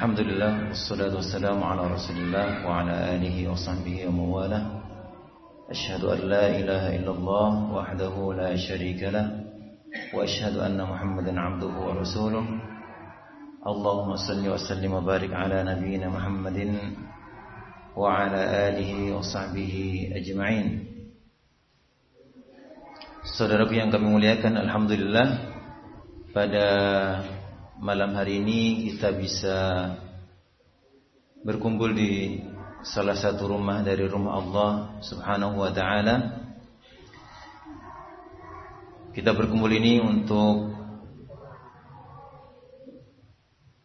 الحمد لله والصلاة والسلام على رسول الله وعلى آله وصحبه ومواله. أشهد أن لا إله إلا الله وحده لا شريك له وأشهد أن محمدا عبده ورسوله. اللهم صل وسلم وبارك على نبينا محمد وعلى آله وصحبه أجمعين. Saudaraku yang kami muliakan Alhamdulillah Pada malam hari ini kita bisa Berkumpul di salah satu rumah dari rumah Allah Subhanahu wa ta'ala. Kita berkumpul ini untuk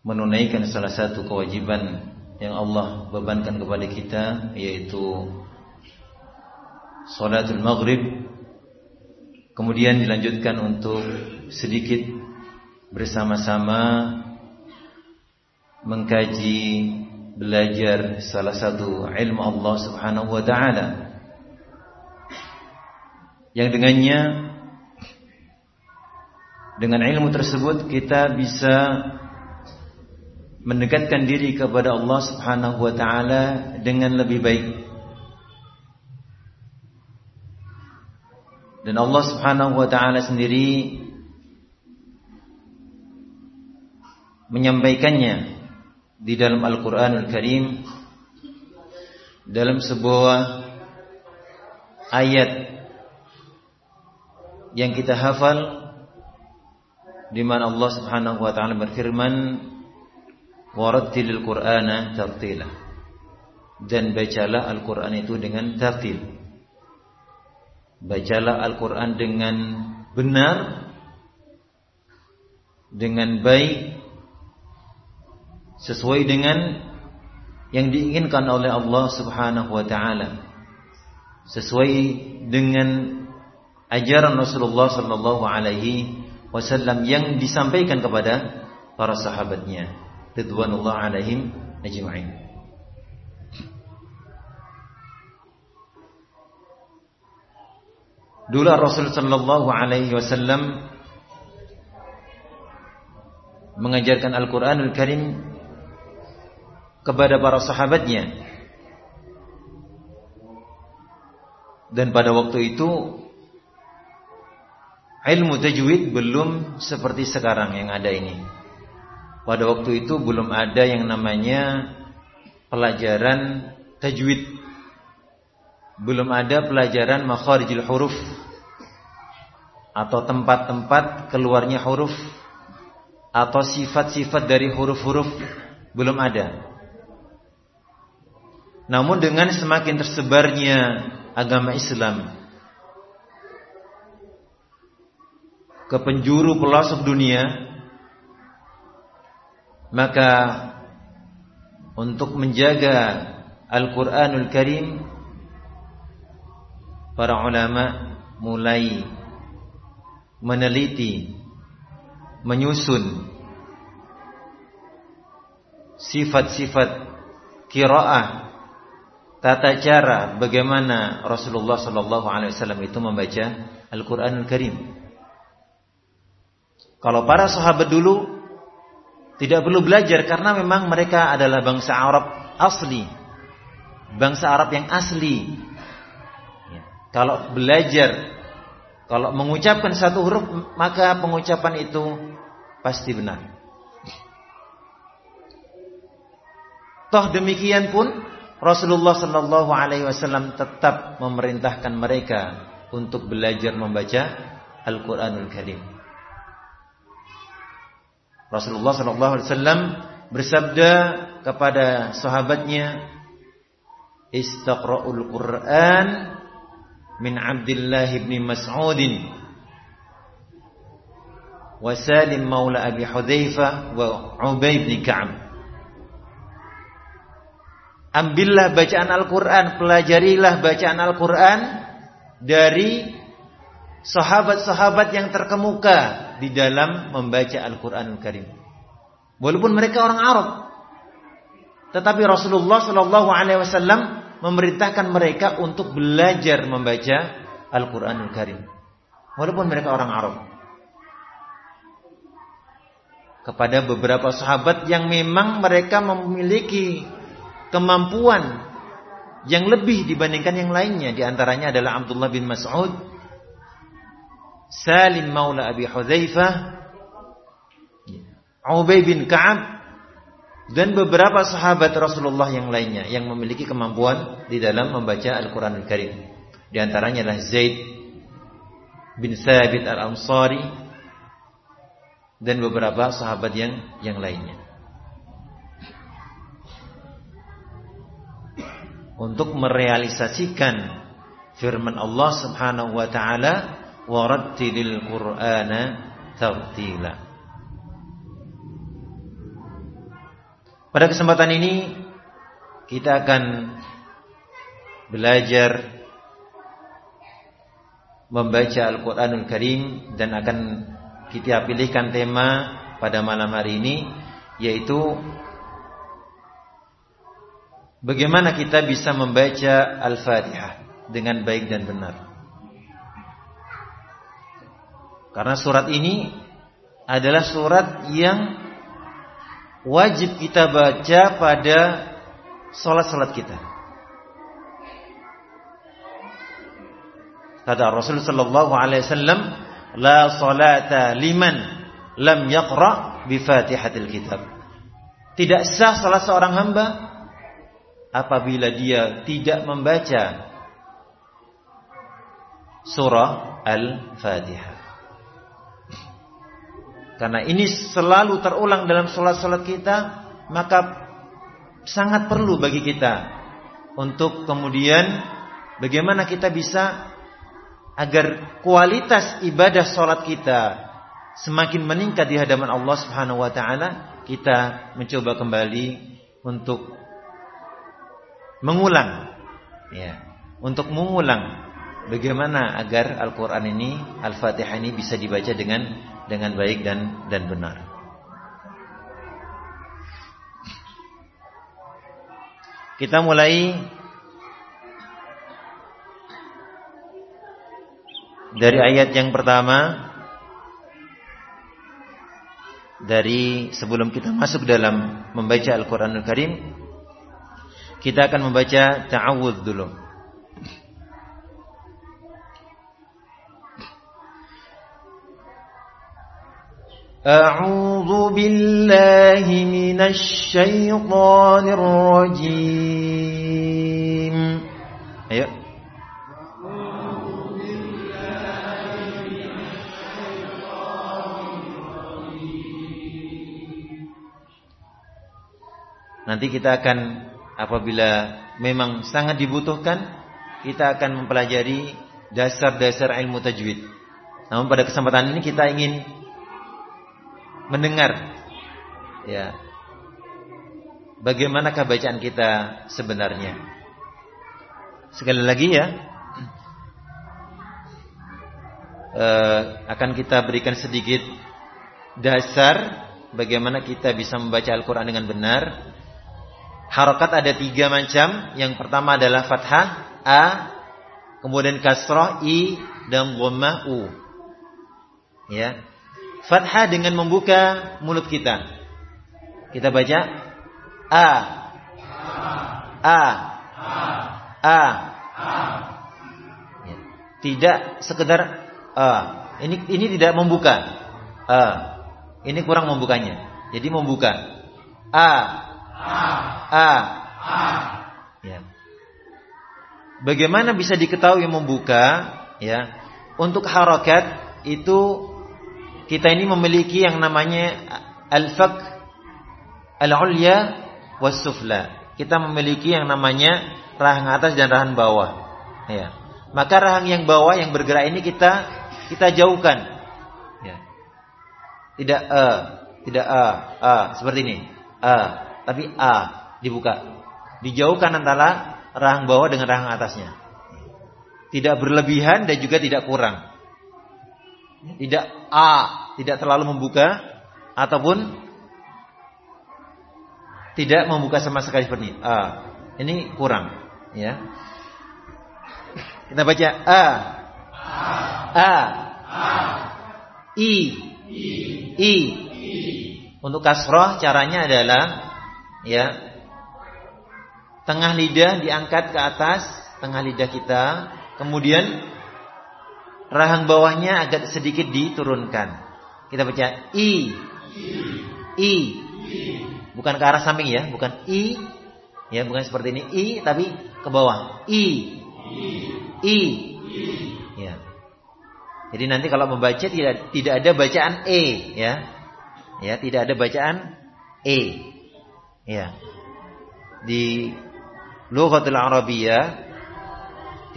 Menunaikan salah satu kewajiban Yang Allah bebankan kepada kita Yaitu Salatul Maghrib. Kemudian dilanjutkan untuk sedikit bersama-sama mengkaji belajar salah satu ilmu Allah Subhanahu wa taala. Yang dengannya dengan ilmu tersebut kita bisa mendekatkan diri kepada Allah Subhanahu wa taala dengan lebih baik. Dan Allah Subhanahu wa taala sendiri menyampaikannya di dalam Al-Qur'anul Karim dalam sebuah ayat yang kita hafal di mana Allah Subhanahu wa taala berfirman warattilil qur'ana tartila. Dan bacalah Al-Qur'an itu dengan tartil. Bacalah Al-Quran dengan benar Dengan baik Sesuai dengan Yang diinginkan oleh Allah subhanahu wa ta'ala. Sesuai dengan Ajaran Rasulullah sallallahu alaihi wasallam Yang disampaikan kepada Para sahabatnya Ridwanullah alaihim ajma'in. Dulu Rasul sallallahu alaihi wasallam mengajarkan Al-Qur'anul Karim kepada para sahabatnya. Dan pada waktu itu ilmu tajwid belum seperti sekarang yang ada ini. Pada waktu itu belum ada yang namanya pelajaran tajwid belum ada pelajaran makharijil huruf atau tempat-tempat keluarnya huruf atau sifat-sifat dari huruf-huruf belum ada. Namun dengan semakin tersebarnya agama Islam ke penjuru pelosok dunia, maka untuk menjaga Al-Quranul Karim para ulama mulai meneliti, menyusun sifat-sifat kiraah, tata cara bagaimana Rasulullah Sallallahu Alaihi Wasallam itu membaca Al-Quranul Karim. Kalau para sahabat dulu tidak perlu belajar karena memang mereka adalah bangsa Arab asli, bangsa Arab yang asli, kalau belajar, kalau mengucapkan satu huruf, maka pengucapan itu pasti benar. Toh demikian pun Rasulullah Shallallahu Alaihi Wasallam tetap memerintahkan mereka untuk belajar membaca Al-Quranul Karim. Rasulullah Shallallahu Alaihi Wasallam bersabda kepada sahabatnya, Istaqra'ul Quran min Abdullah bin Mas'ud wa Salim maula Abi Hudzaifah wa Ubay bin Ka'ab Ambillah bacaan Al-Quran Pelajarilah bacaan Al-Quran Dari Sahabat-sahabat yang terkemuka Di dalam membaca Al-Quran Al-Karim Walaupun mereka orang Arab Tetapi Rasulullah Sallallahu Alaihi Wasallam memerintahkan mereka untuk belajar membaca Al-Quranul Karim. Walaupun mereka orang Arab. kepada beberapa sahabat yang memang mereka memiliki kemampuan yang lebih dibandingkan yang lainnya di antaranya adalah Abdullah bin Mas'ud Salim Maula Abi Hudzaifah Ubay bin Ka'ab dan beberapa sahabat Rasulullah yang lainnya yang memiliki kemampuan di dalam membaca Al-Qur'an Al-Karim. Di antaranya adalah Zaid bin Sabit Al-Ansari dan beberapa sahabat yang yang lainnya. Untuk merealisasikan firman Allah Subhanahu wa taala warattilil Qur'ana tartila. Pada kesempatan ini kita akan belajar membaca Al-Qur'anul Karim dan akan kita pilihkan tema pada malam hari ini yaitu bagaimana kita bisa membaca Al-Fatihah dengan baik dan benar. Karena surat ini adalah surat yang wajib kita baca pada salat-salat kita. Kata Rasul sallallahu alaihi wasallam, "La salata liman lam yaqra bi Fatihatil Kitab." Tidak sah salat seorang hamba apabila dia tidak membaca surah Al-Fatihah. Karena ini selalu terulang dalam sholat-sholat kita, maka sangat perlu bagi kita untuk kemudian bagaimana kita bisa agar kualitas ibadah sholat kita semakin meningkat di hadapan Allah Subhanahu Wa Taala, kita mencoba kembali untuk mengulang, ya, untuk mengulang bagaimana agar Al-Quran ini, Al-Fatihah ini bisa dibaca dengan dengan baik dan dan benar. Kita mulai dari ayat yang pertama. Dari sebelum kita masuk dalam membaca Al-Qur'anul Karim kita akan membaca ta'awudz dulu. أعوذ بالله من الشيطان الرجيم أيوة. Nanti kita akan apabila memang sangat dibutuhkan, kita akan mempelajari dasar-dasar ilmu tajwid. Namun pada kesempatan ini kita ingin mendengar ya bagaimanakah bacaan kita sebenarnya sekali lagi ya eh, akan kita berikan sedikit dasar bagaimana kita bisa membaca Al-Quran dengan benar harokat ada tiga macam yang pertama adalah fathah a kemudian kasroh i dan gomma u ya fathah dengan membuka mulut kita. Kita baca a a a. Ya. Tidak sekedar a. Ini ini tidak membuka. A. Ini kurang membukanya. Jadi membuka. A a a. Ya. Bagaimana bisa diketahui membuka? Ya, untuk harokat itu kita ini memiliki yang namanya al-faq al-ulya was-sufla. Kita memiliki yang namanya rahang atas dan rahang bawah. Ya. Maka rahang yang bawah yang bergerak ini kita kita jauhkan. Ya. Tidak a, tidak a, a seperti ini. A, tapi a dibuka. Dijauhkan antara rahang bawah dengan rahang atasnya. Tidak berlebihan dan juga tidak kurang. Tidak A, tidak terlalu membuka ataupun tidak membuka sama sekali seperti ini. A. Ini kurang, ya. Kita baca A. A. I. I. Untuk kasroh caranya adalah ya tengah lidah diangkat ke atas, tengah lidah kita, kemudian rahang bawahnya agak sedikit diturunkan. Kita baca i. I. Bukan ke arah samping ya, bukan i. Ya, bukan seperti ini i tapi ke bawah. I. I. Ya. Jadi nanti kalau membaca tidak tidak ada bacaan e ya. Ya, tidak ada bacaan e. Ya. Di Lughatul Arabiyah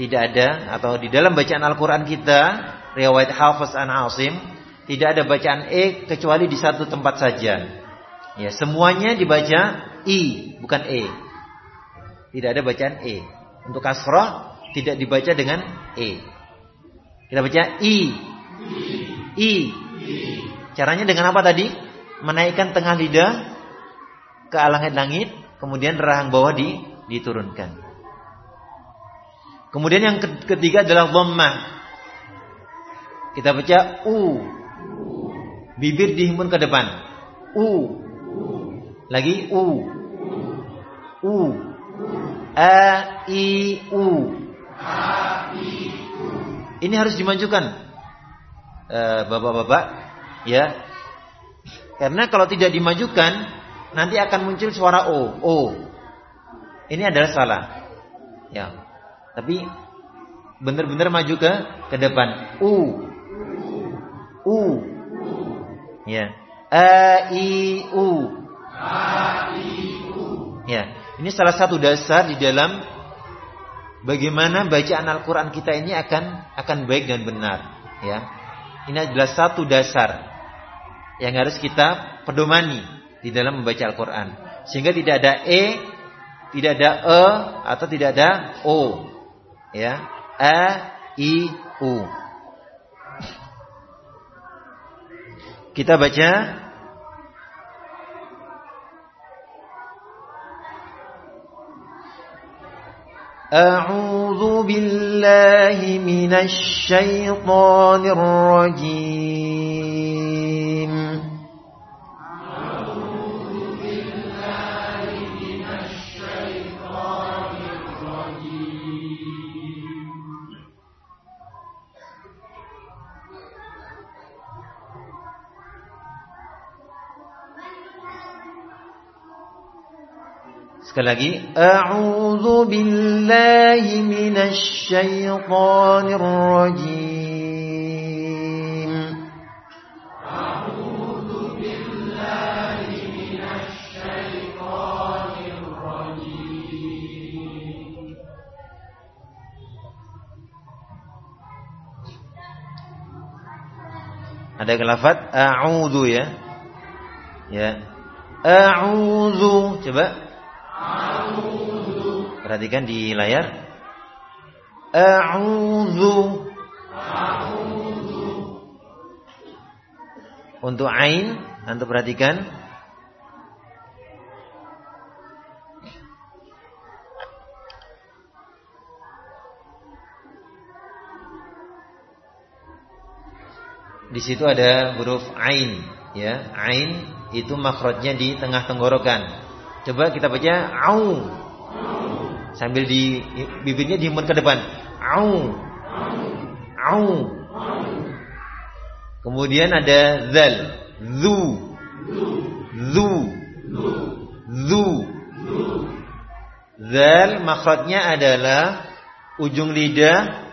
tidak ada atau di dalam bacaan Al-Qur'an kita riwayat Hafiz an Asim tidak ada bacaan e kecuali di satu tempat saja. Ya, semuanya dibaca i, bukan e. Tidak ada bacaan e. Untuk kasrah tidak dibaca dengan e. Kita baca i. I. Caranya dengan apa tadi? Menaikkan tengah lidah ke langit-langit, kemudian rahang bawah di, diturunkan. Kemudian yang ketiga adalah dhammah. Kita baca u. Bibir dihimpun ke depan. U. Lagi U. U. A I U. Ini harus dimajukan. Eh, bapak-bapak, ya. Karena kalau tidak dimajukan, nanti akan muncul suara O. O. Ini adalah salah. Ya. Tapi benar-benar maju ke ke depan. U. U. Ya. A I U. Ya. Ini salah satu dasar di dalam bagaimana bacaan Al-Qur'an kita ini akan akan baik dan benar, ya. Ini adalah satu dasar yang harus kita pedomani di dalam membaca Al-Qur'an. Sehingga tidak ada e, tidak ada e atau tidak ada o. Ya. A I U. Kita baca أعوذ بالله من الشيطان الرجيم Sekali lagi, A'udzu billahi minasy syaithanir rajim. A'udzu billahi minasy syaithanir rajim. Ada kelafat a'udzu ya. Ya. A'udzu coba Perhatikan di layar. A'udzu. Untuk ain, antum perhatikan. Di situ ada huruf ain, ya. Ain itu makhrajnya di tengah tenggorokan. Coba kita baca au sambil di bibirnya dihimpun ke depan. Au. Au. Kemudian ada zal. Zu. Zu. Zu. Zal makhrajnya adalah ujung lidah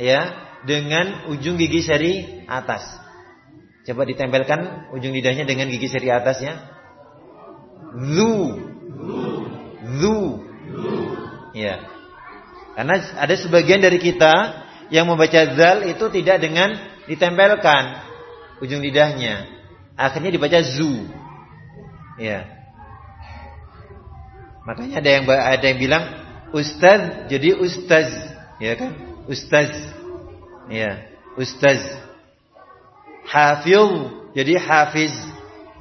ya dengan ujung gigi seri atas. Coba ditempelkan ujung lidahnya dengan gigi seri atasnya. Zu. Zu. Ya. Karena ada sebagian dari kita yang membaca zal itu tidak dengan ditempelkan ujung lidahnya. Akhirnya dibaca zu. Ya. Makanya ada yang ada yang bilang ustaz jadi ustaz, ya kan? Ustaz. Ya, ustaz. Hafil jadi hafiz.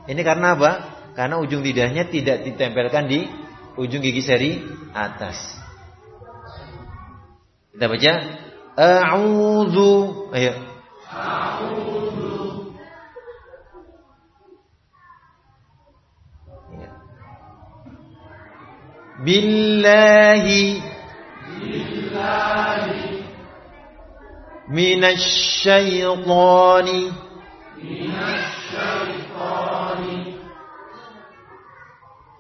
Ini karena apa? Karena ujung lidahnya tidak ditempelkan di ujung gigi seri atas. Kita baca a'udzu. Ayo. A'udzu. Billahi billahi minasy ash-shaytani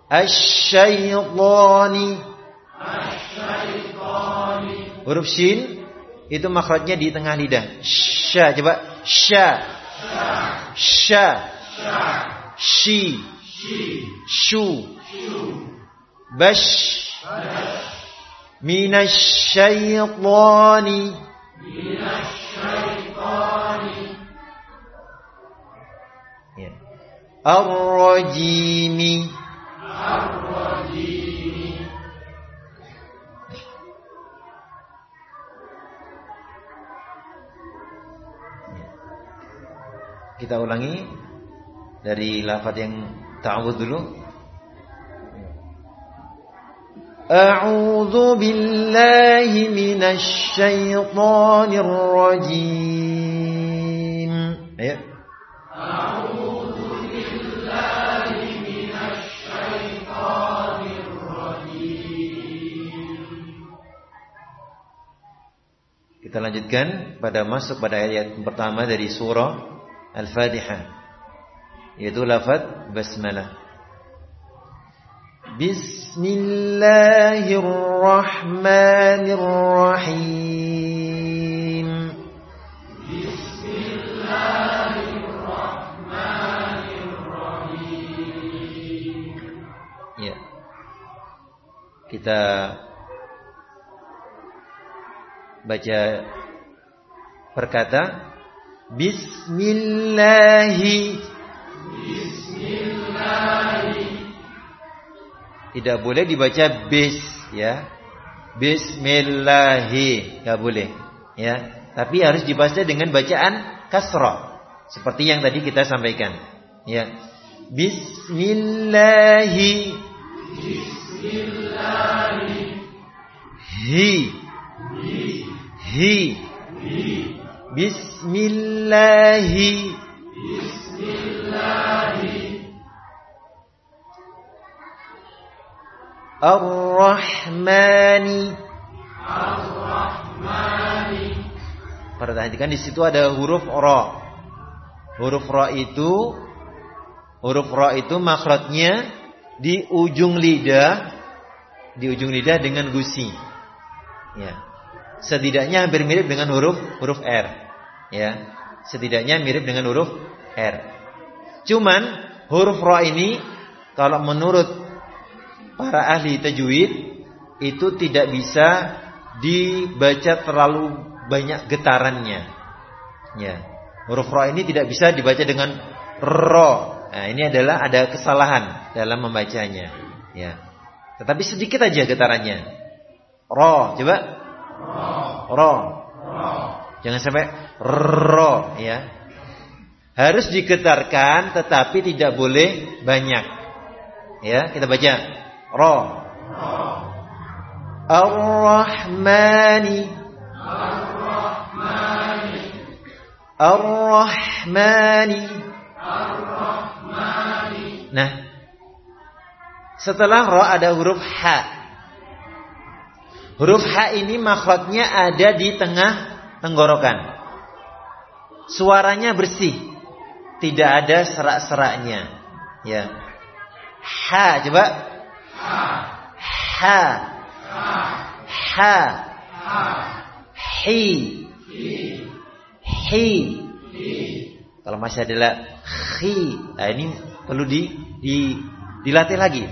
Ash-shaytani Ash-shaytani huruf shin itu makhrajnya di tengah lidah. Sya coba. Sya sya shi. Shu. Bash. Minasyaitani minasyaitani ya. Ar-rajimi. Ar-rajimi Kita ulangi dari lafaz yang ta'awudz dulu. A'udzu billahi minasy syaithanir rajim. Ayo. A'udzu billahi minasy syaithanir rajim. Kita lanjutkan pada masuk pada ayat pertama dari surah Al-Fatihah yaitu lafaz basmalah. Bismillahirrahmanirrahim. Bismillahirrahmanirrahim. Ya. Kita baca perkata Bismillahi. Bismillahi Tidak boleh dibaca bis ya. Bismillahi. Enggak boleh ya. Tapi harus dibaca dengan bacaan kasrah seperti yang tadi kita sampaikan ya. Bismillahi. Bismillahi. Hi. Hi Bismillahi Bismillahi Ar-Rahmani Ar-Rahmani Perhatikan di situ ada huruf ra. Huruf ra itu huruf ra itu makhrajnya di ujung lidah di ujung lidah dengan gusi. Ya. Setidaknya hampir mirip dengan huruf huruf R. Ya. Setidaknya mirip dengan huruf R. Cuman huruf ra ini kalau menurut para ahli tajwid itu tidak bisa dibaca terlalu banyak getarannya. Ya. Huruf ra ini tidak bisa dibaca dengan ro. Nah, ini adalah ada kesalahan dalam membacanya. Ya. Tetapi sedikit aja getarannya. Ro, coba. Ro. Jangan sampai ro, ya. Harus digetarkan tetapi tidak boleh banyak. Ya, kita baca. Ra. Ar-Rahmani. Ar-Rahmani. Ar-Rahmani. Ar-Rahmani. Nah, setelah ra ada huruf ha. Huruf ha ini makhrajnya ada di tengah tenggorokan. Suaranya bersih. Tidak ada serak-seraknya. Ya. Ha coba. Ha ha hi hi kalau masih adalah khi nah ini perlu di, di dilatih lagi.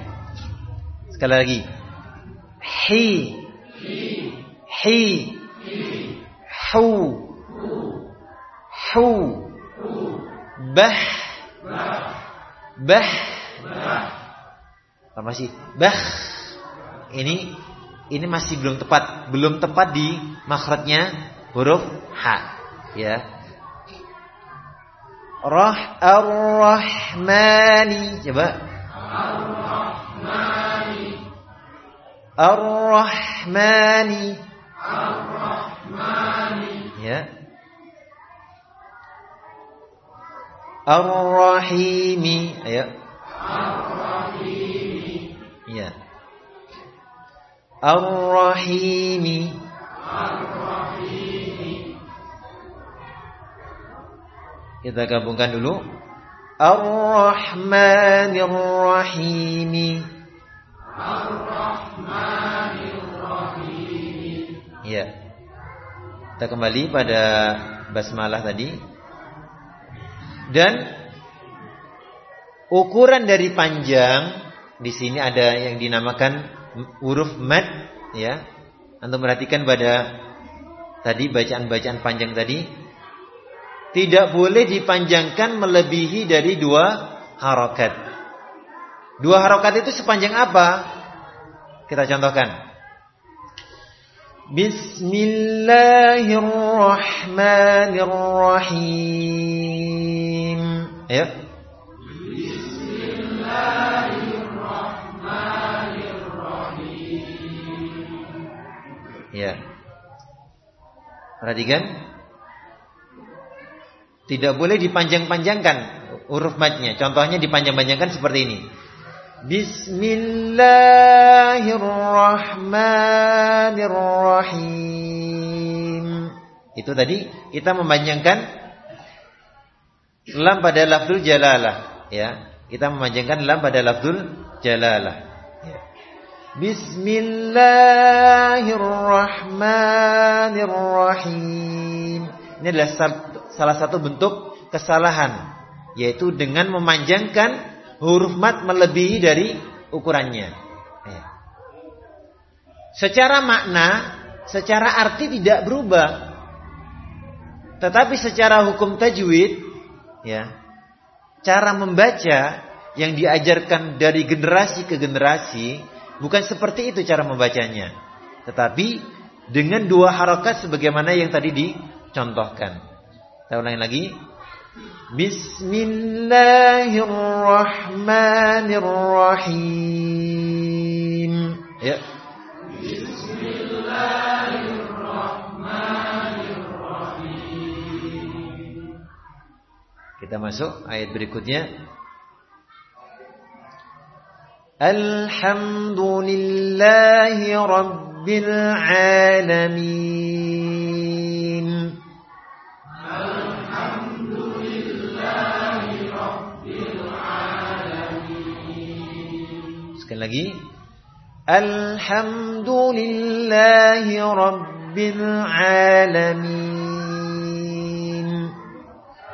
Sekali lagi. Hi hi hu. Hu. Bah bah masih bah ini ini masih belum tepat. Belum tepat di makhrajnya huruf h ya. Rah ar-rahmani. Coba. ar-rahmani ar-rahmani. Ar-rahmani. Ya. Ar-rahimi. Ayo ar-rahimi. Ya. Ar-Rahimi. Kita gabungkan dulu. Ar-Rahmanir Rahim. Ya. Kita kembali pada basmalah tadi. Dan ukuran dari panjang di sini ada yang dinamakan huruf mad ya. Antum perhatikan pada tadi bacaan-bacaan panjang tadi tidak boleh dipanjangkan melebihi dari dua harokat. Dua harokat itu sepanjang apa? Kita contohkan. Bismillahirrahmanirrahim. Ayo. Bismillahirrahmanirrahim. Ya. Perhatikan. Tidak boleh dipanjang-panjangkan huruf matnya. Contohnya dipanjang-panjangkan seperti ini. Bismillahirrahmanirrahim. Itu tadi kita memanjangkan lam pada lafzul jalalah, ya. Kita memanjangkan lam pada lafzul jalalah. Ya. Bismillahirrahmanirrahim. Ini adalah salah satu bentuk kesalahan yaitu dengan memanjangkan huruf mat melebihi dari ukurannya. Ya. Secara makna, secara arti tidak berubah. Tetapi secara hukum tajwid, ya, cara membaca yang diajarkan dari generasi ke generasi bukan seperti itu cara membacanya. Tetapi dengan dua harokat sebagaimana yang tadi dicontohkan. Kita ulangi lagi. Bismillahirrahmanirrahim. Ya. Bismillahirrahmanirrahim. Kita masuk ayat berikutnya. Alhamdulillahi Rabbil Alamin. Lagi. Alhamdulillahi Rabbil Alamin.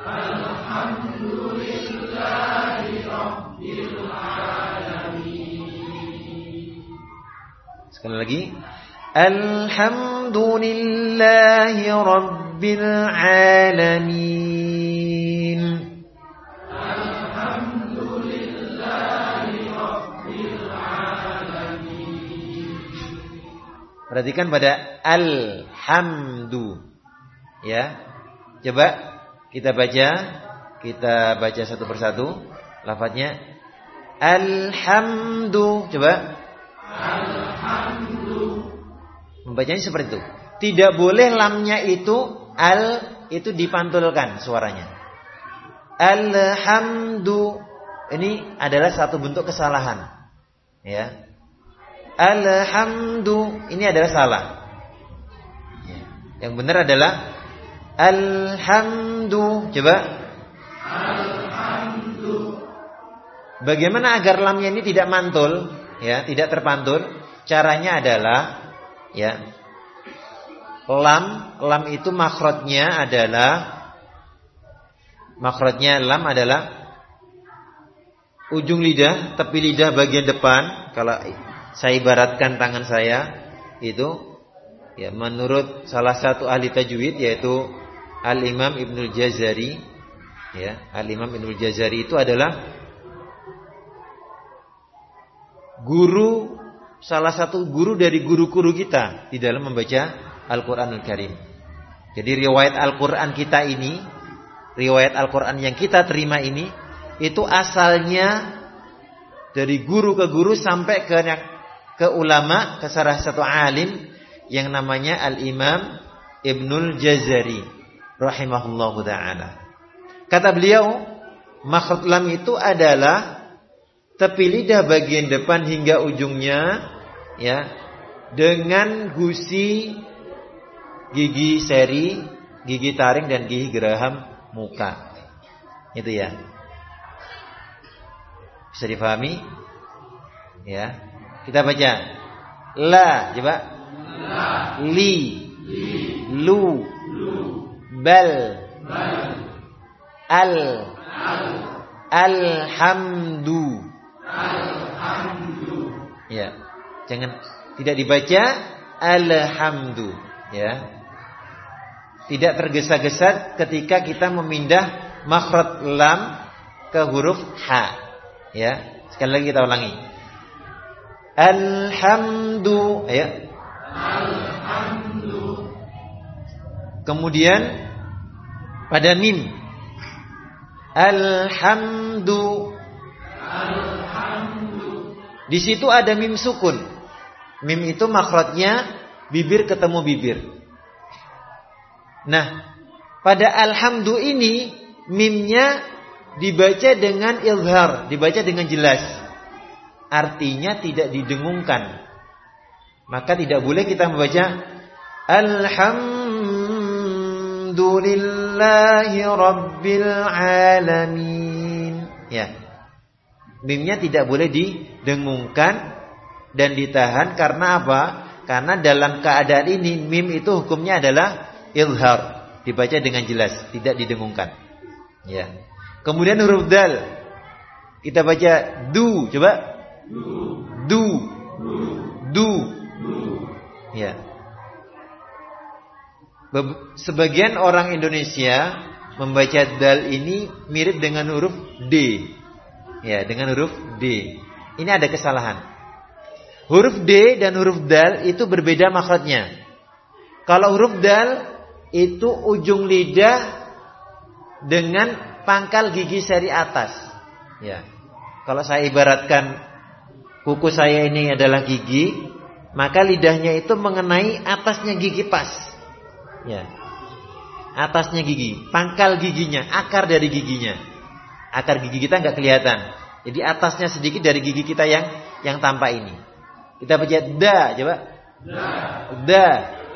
Alhamdulillahi Rabbil Alamin. Sekali lagi. Alhamdulillahi Rabbil Alamin. Perhatikan pada alhamdu. Ya. Coba kita baca, kita baca satu persatu lafadznya alhamdu. Coba. Alhamdu. Membacanya seperti itu. Tidak boleh lamnya itu al itu dipantulkan suaranya. Alhamdu. Ini adalah satu bentuk kesalahan. Ya. Alhamdu ini adalah salah. Yang benar adalah Alhamdu. Coba. Alhamdu. Bagaimana agar lamnya ini tidak mantul, ya, tidak terpantul? Caranya adalah, ya, lam, lam itu makrotnya adalah, makrotnya lam adalah ujung lidah, tepi lidah bagian depan. Kalau saya ibaratkan tangan saya itu ya menurut salah satu ahli tajwid yaitu Al Imam Ibnul Jazari ya Al Imam Ibnul Jazari itu adalah guru salah satu guru dari guru-guru kita di dalam membaca Al-Qur'anul Karim. Jadi riwayat Al-Qur'an kita ini, riwayat Al-Qur'an yang kita terima ini itu asalnya dari guru ke guru sampai ke ke ulama, ke salah satu alim yang namanya Al-Imam Ibnul Jazari rahimahullahu taala. Kata beliau, makhraj lam itu adalah tepi lidah bagian depan hingga ujungnya ya dengan gusi gigi seri, gigi taring dan gigi geraham muka. Itu ya. Bisa difahami? Ya. Kita baca. La, coba. La. Li. Li. Lu. Lu. Bal. Al. Al. Alhamdu. Ya. Jangan tidak dibaca alhamdu, ya. Tidak tergesa-gesa ketika kita memindah makhraj lam ke huruf h. Ya. Sekali lagi kita ulangi. Alhamdu, ya. Alhamdu. Kemudian pada mim. Alhamdu. Alhamdu. Di situ ada mim sukun. Mim itu makhrajnya bibir ketemu bibir. Nah, pada alhamdu ini mimnya dibaca dengan ilhar, dibaca dengan jelas. Artinya tidak didengungkan. Maka tidak boleh kita membaca Alhamdulillahi Rabbil Alamin. Ya. Mimnya tidak boleh didengungkan dan ditahan karena apa? Karena dalam keadaan ini mim itu hukumnya adalah ilhar, dibaca dengan jelas, tidak didengungkan. Ya. Kemudian huruf dal. Kita baca du, coba. Du. Du. Du. Ya. Sebagian orang Indonesia membaca dal ini mirip dengan huruf D. Ya, dengan huruf D. Ini ada kesalahan. Huruf D dan huruf dal itu berbeda makhrajnya. Kalau huruf dal itu ujung lidah dengan pangkal gigi seri atas. Ya. Kalau saya ibaratkan kuku saya ini adalah gigi, maka lidahnya itu mengenai atasnya gigi pas. Ya. Atasnya gigi, pangkal giginya, akar dari giginya. Akar gigi kita nggak kelihatan. Jadi atasnya sedikit dari gigi kita yang yang tampak ini. Kita baca da, coba. Da. Da.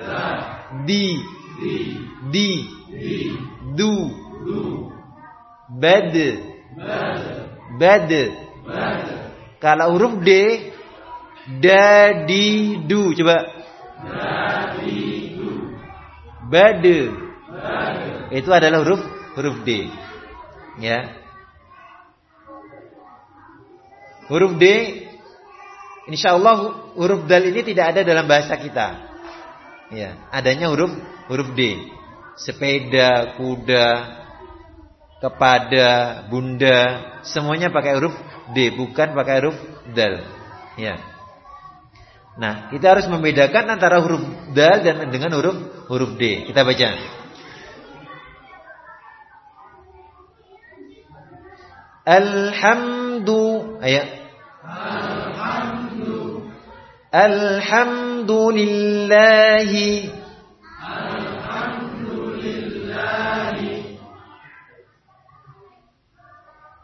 da. Di. Di. Di. Di. Du. Du. Bad. Bad. Bad. Bad. Kalau huruf D da di du coba. Dadidu. Bade. Bade. Itu adalah huruf huruf D. Ya. Huruf D Insya Allah huruf dal ini tidak ada dalam bahasa kita. Ya, adanya huruf huruf D. Sepeda, kuda, kepada, bunda, semuanya pakai huruf D, bukan pakai huruf dal. Ya. Nah, kita harus membedakan antara huruf dal dan dengan huruf huruf D. Kita baca. Alhamdu ayat. Alhamdu. Alhamdulillahi.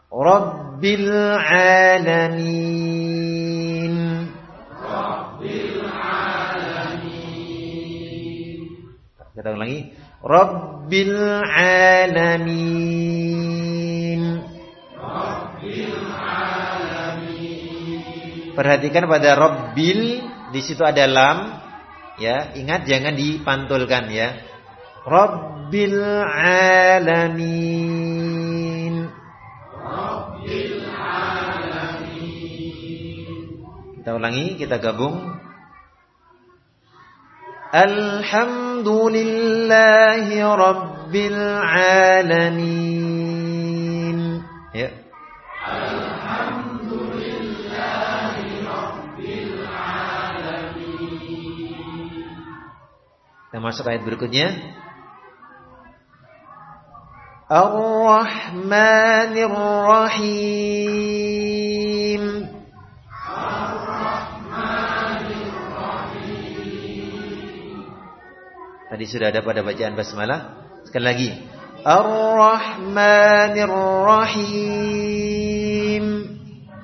Rabbil alamin. Rabbil alamin. Kita ulangi. Rabbil alamin. Rabbil alamin. Perhatikan pada Rabbil di situ ada lam ya, ingat jangan dipantulkan ya. Rabbil alamin. Ulangi, kita gabung. Alhamdulillahi Rabbil Alamin. Ya. Kita masuk ayat berikutnya. Ar-Rahmanir Rahim Tadi sudah ada pada bacaan basmalah. Sekali lagi. Ar-Rahmanir Rahim.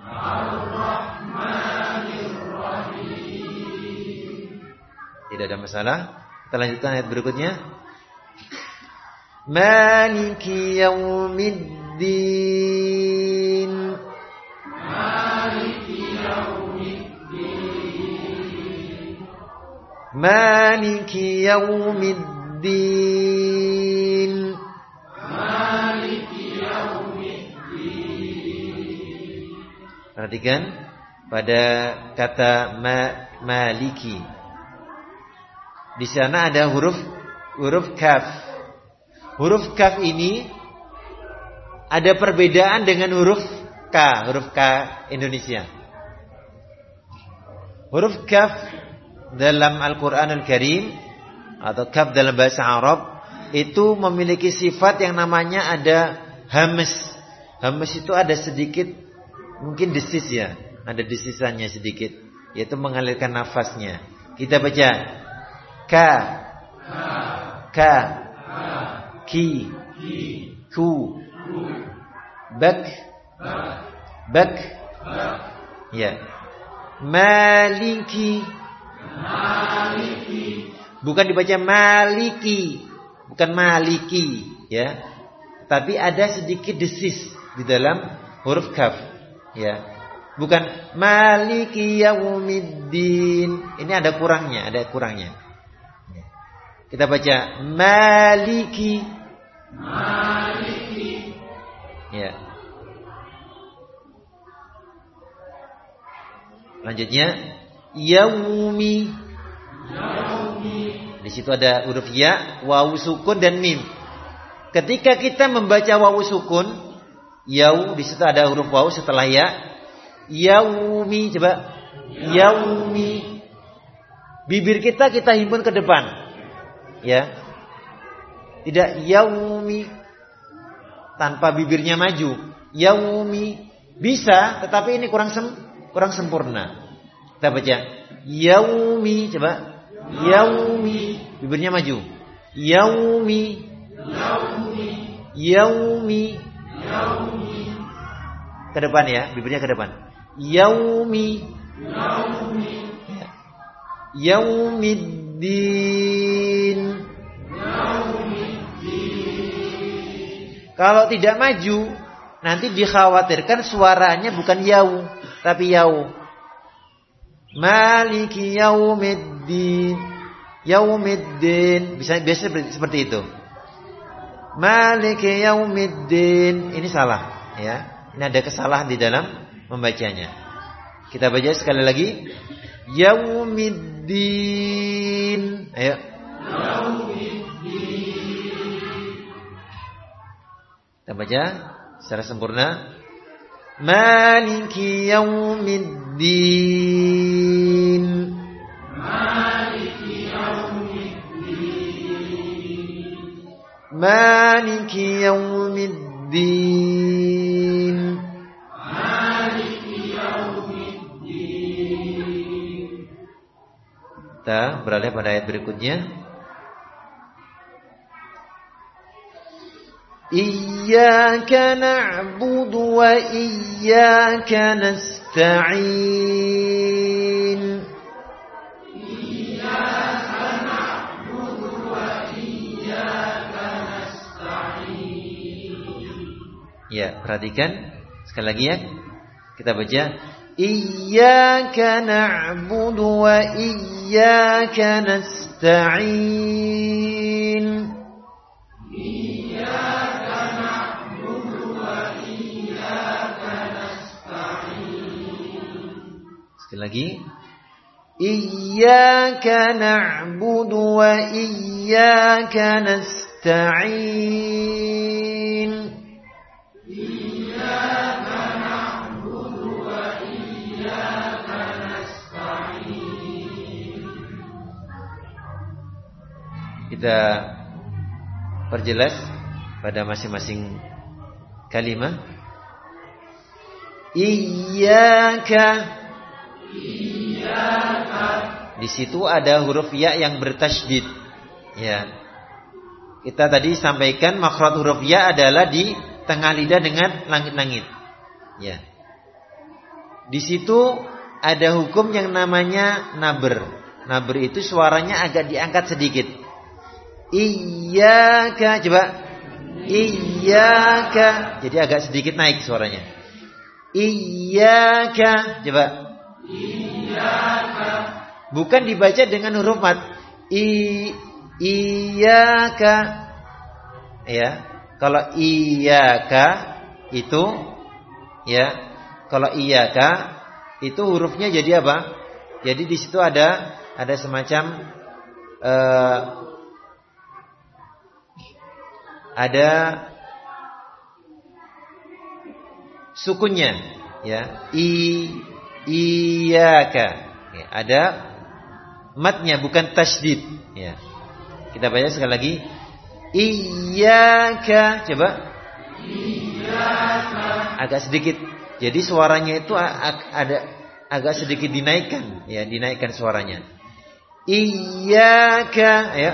Ar-Rahmanir Rahim. Tidak ada masalah. Kita lanjutkan ayat berikutnya. Maliki yaumiddin. Maliki yaumiddin. Maliki yaumiddin. Perhatikan pada kata ma maliki. Di sana ada huruf huruf kaf. Huruf kaf ini ada perbedaan dengan huruf K, huruf K Indonesia. Huruf kaf dalam Al-Qur'an Al-Karim atau kaf dalam bahasa Arab itu memiliki sifat yang namanya ada hamas. Hamas itu ada sedikit mungkin desis ya, ada desisannya sedikit, yaitu mengalirkan nafasnya. Kita baca. Ka. Ka. Ki. Ku. Bak. Bak. Ya. Maliki bukan dibaca maliki bukan maliki ya tapi ada sedikit desis di dalam huruf kaf ya bukan maliki yaumiddin ini ada kurangnya ada kurangnya kita baca Maliki. Maliki. Ya. Lanjutnya Yaumi. Yaumi. Di situ ada huruf ya, wawu sukun dan mim. Ketika kita membaca wawu sukun, yau di situ ada huruf wawu setelah ya. Yaumi coba. Yaumi. Bibir kita kita himpun ke depan ya tidak yaumi tanpa bibirnya maju yaumi bisa tetapi ini kurang sem kurang sempurna kita baca yaumi coba. Yaumi bibirnya maju. Yaumi. Yaumi. Yaumi. Yaumi ke depan ya bibirnya ke depan. Yaumi. Yaumi. Ya. yaumiddin. Kalau tidak maju, nanti dikhawatirkan suaranya bukan yau, tapi yau. Maliki yaumiddin. Yaumiddin. Bisa biasa seperti itu. Maliki yaumiddin. Ini salah, ya. Ini ada kesalahan di dalam membacanya. Kita baca sekali lagi. Yaumiddin. Ayo. Yaumiddin. Kita baca secara sempurna. Maliki yaumiddin. Maliki yaumiddin. Maliki yaumiddin. Maliki yaumiddin. Kita beralih pada ayat berikutnya. إياك نعبد وإياك نستعين إياك نعبد وإياك نستعين Ya, perhatikan sekali lagi ya. Kita baca Iyyaka na'budu wa iyyaka Sekali lagi. Iyyaka na'budu wa iyyaka nasta'in. Iyyaka na'budu wa iyyaka nasta'in. Kita perjelas pada masing-masing kalimat. Iyyaka di situ ada huruf ya yang bertasydid. Ya. Kita tadi sampaikan makhraj huruf ya adalah di tengah lidah dengan langit-langit. Ya. Di situ ada hukum yang namanya naber. Nabri itu suaranya agak diangkat sedikit. Iyyaka coba. Iyyaka. Jadi agak sedikit naik suaranya. Iyyaka coba. Iyyaka. Bukan dibaca dengan huruf mat. I iyyaka. Ya. Kalau iyyaka itu ya. Kalau iyyaka itu hurufnya jadi apa? Jadi di situ ada ada semacam uh, ada sukunnya ya i iyaka ya, ada matnya bukan tasdid ya. Kita baca sekali lagi. Iyaka coba. Iyaka agak sedikit. Jadi suaranya itu ada agak sedikit dinaikkan. Ya dinaikkan suaranya. Iyaka ya.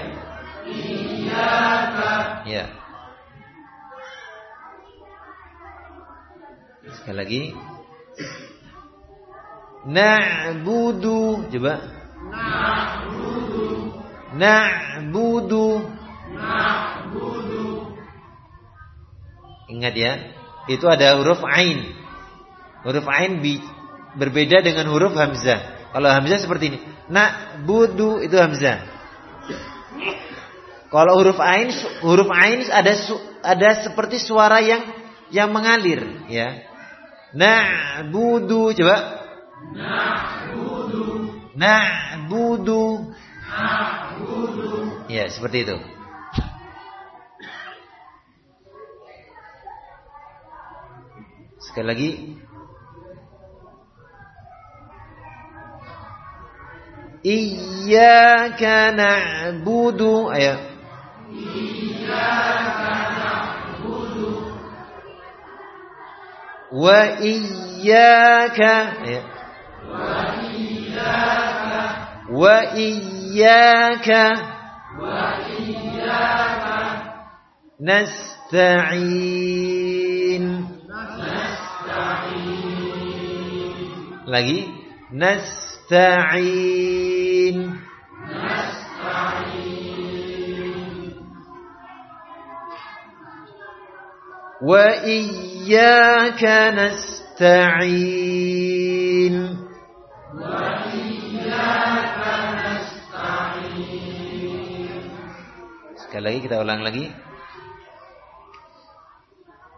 Iyaka. Ya. Sekali lagi. Na'budu. Coba. Na'budu. Na'budu. Na'budu. Ingat ya. Itu ada huruf ain. Huruf ain berbeda dengan huruf hamzah. Kalau hamzah seperti ini. Nak budu itu hamzah. Kalau huruf ain huruf ain ada ada seperti suara yang yang mengalir ya. Nak budu coba. Nak budu. Nak budu. Nak budu. Ya, seperti itu. Sekali lagi Iyyaka na'budu ayo Iyyaka na'budu wa iyyaka ayo وإياك وإياك نستعين. نستعين نستعين. وإياك نستعين. Sekali lagi kita ulang lagi.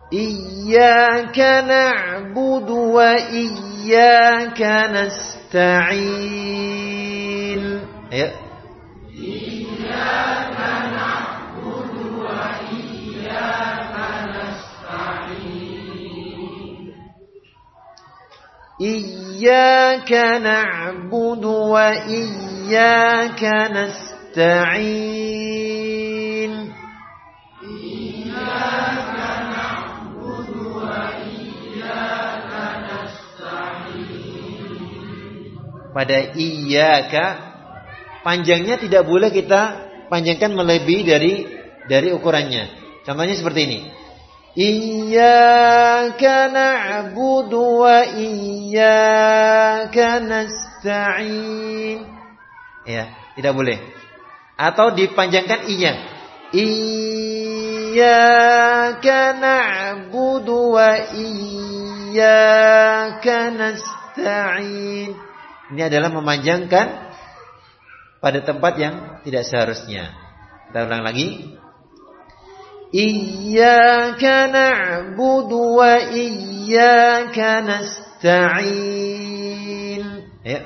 Iyyaka na'budu wa iyyaka nasta'in. Ayo. Iyyaka na'budu wa iyyaka nasta'in. Iyyaka na'budu wa iyyaka nasta'in. Pada iyyaka panjangnya tidak boleh kita panjangkan melebihi dari dari ukurannya. Contohnya seperti ini. Iyyaka na'budu wa iyyaka nasta'in. Ya, tidak boleh. Atau dipanjangkan iya. Iyyaka na'budu wa iyyaka nasta'in. Ini adalah memanjangkan pada tempat yang tidak seharusnya. Kita ulang lagi. Iyyaka na'budu wa iyyaka nasta'in. Ya.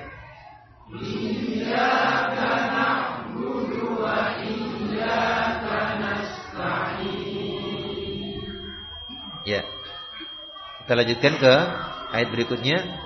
Iyyaka na'budu wa iyyaka nasta'in. Ya. Kita lanjutkan ke ayat berikutnya.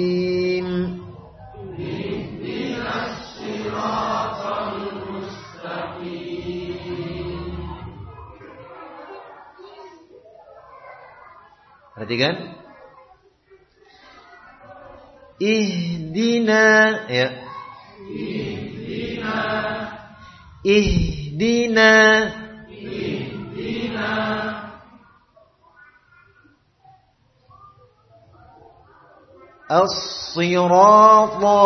Perhatikan. Ihdina ya. Ihdina. Ihdina. Ihdina. As-sirata.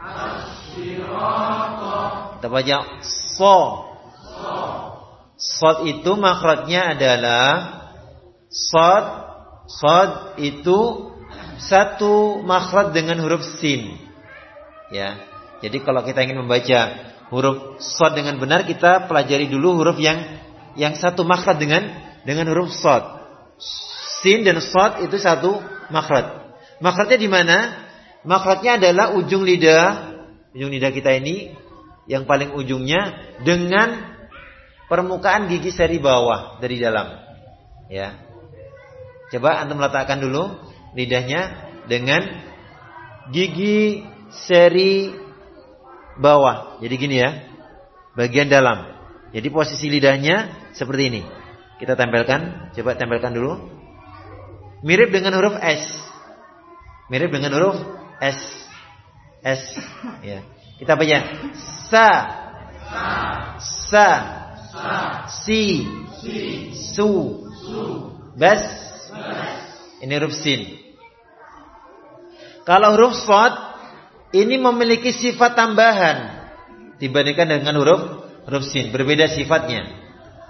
As-sirata. Kita baca so. Sod itu makhrajnya adalah Sod Sod itu satu makhraj dengan huruf sin. Ya. Jadi kalau kita ingin membaca huruf sod dengan benar kita pelajari dulu huruf yang yang satu makhraj dengan dengan huruf sod. Sin dan sod itu satu makhraj. Makhrajnya di mana? Makhrajnya adalah ujung lidah, ujung lidah kita ini yang paling ujungnya dengan permukaan gigi seri bawah dari dalam. Ya. Coba antum letakkan dulu lidahnya dengan gigi seri bawah. Jadi gini ya. Bagian dalam. Jadi posisi lidahnya seperti ini. Kita tempelkan, coba tempelkan dulu. Mirip dengan huruf S. Mirip dengan huruf S. S ya. Kita baca sa sa si su bas ini huruf sin kalau huruf sod ini memiliki sifat tambahan dibandingkan dengan huruf huruf sin, berbeda sifatnya.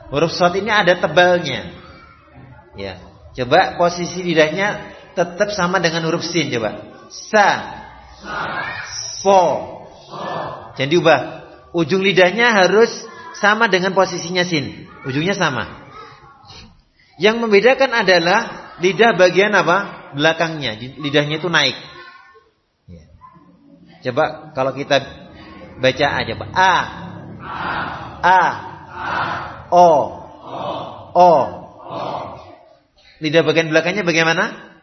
Huruf sod ini ada tebalnya. Ya. Coba posisi lidahnya tetap sama dengan huruf sin coba. Sa. So. Jadi ubah. Ujung lidahnya harus sama dengan posisinya sin. Ujungnya sama. Yang membedakan adalah lidah bagian apa? Belakangnya. Lidahnya itu naik. Coba kalau kita baca aja, Pak. A. A. O. O. Lidah bagian belakangnya bagaimana?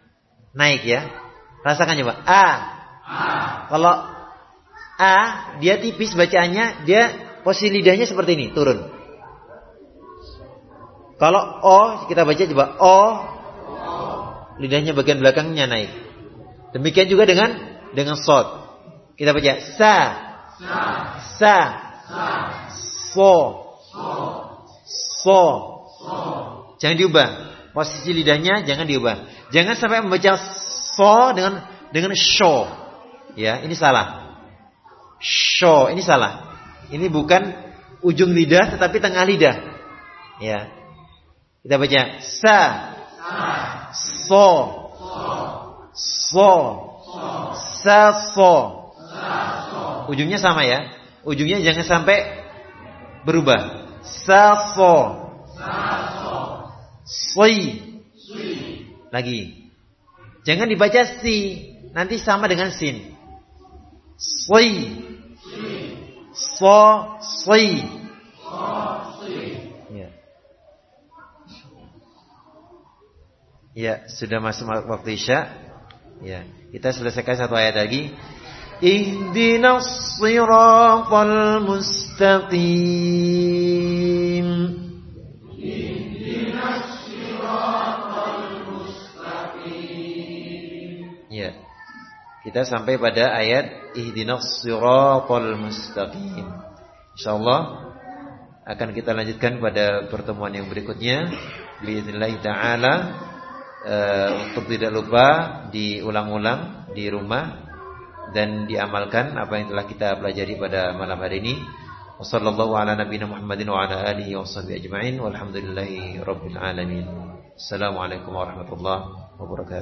Naik ya. Rasakan coba. A. Kalau A dia tipis bacaannya, dia posisi lidahnya seperti ini, turun. Kalau O kita baca coba O. Lidahnya bagian belakangnya naik. Demikian juga dengan dengan sod. Kita baca sa. Sa. Sa. So. So. Jangan diubah. Posisi lidahnya jangan diubah. Jangan sampai membaca so dengan dengan show. Ya, ini salah. Show, ini salah. Ini bukan ujung lidah tetapi tengah lidah. Ya. Kita baca sa. So. So. Sa so. Ujungnya sama ya. Ujungnya jangan sampai berubah. Safo. Sui. Lagi. Jangan dibaca si. Nanti sama dengan sin. Sui. So. Sui. Ya. Ya, sudah masuk waktu Isya. Ya, kita selesaikan satu ayat lagi. Ihdinash siratal mustaqim. Mustaqim. Ya. Kita sampai pada ayat ihdinash siratal mustaqim. Insyaallah akan kita lanjutkan pada pertemuan yang berikutnya. Bismillahirrahmanirrahim uh, untuk tidak lupa diulang-ulang di rumah dan diamalkan apa yang telah kita pelajari pada malam hari ini. Wassallallahu ala nabiyina Muhammadin wa ala alihi washabbihi ajma'in walhamdulillahi rabbil alamin. Assalamualaikum warahmatullahi wabarakatuh.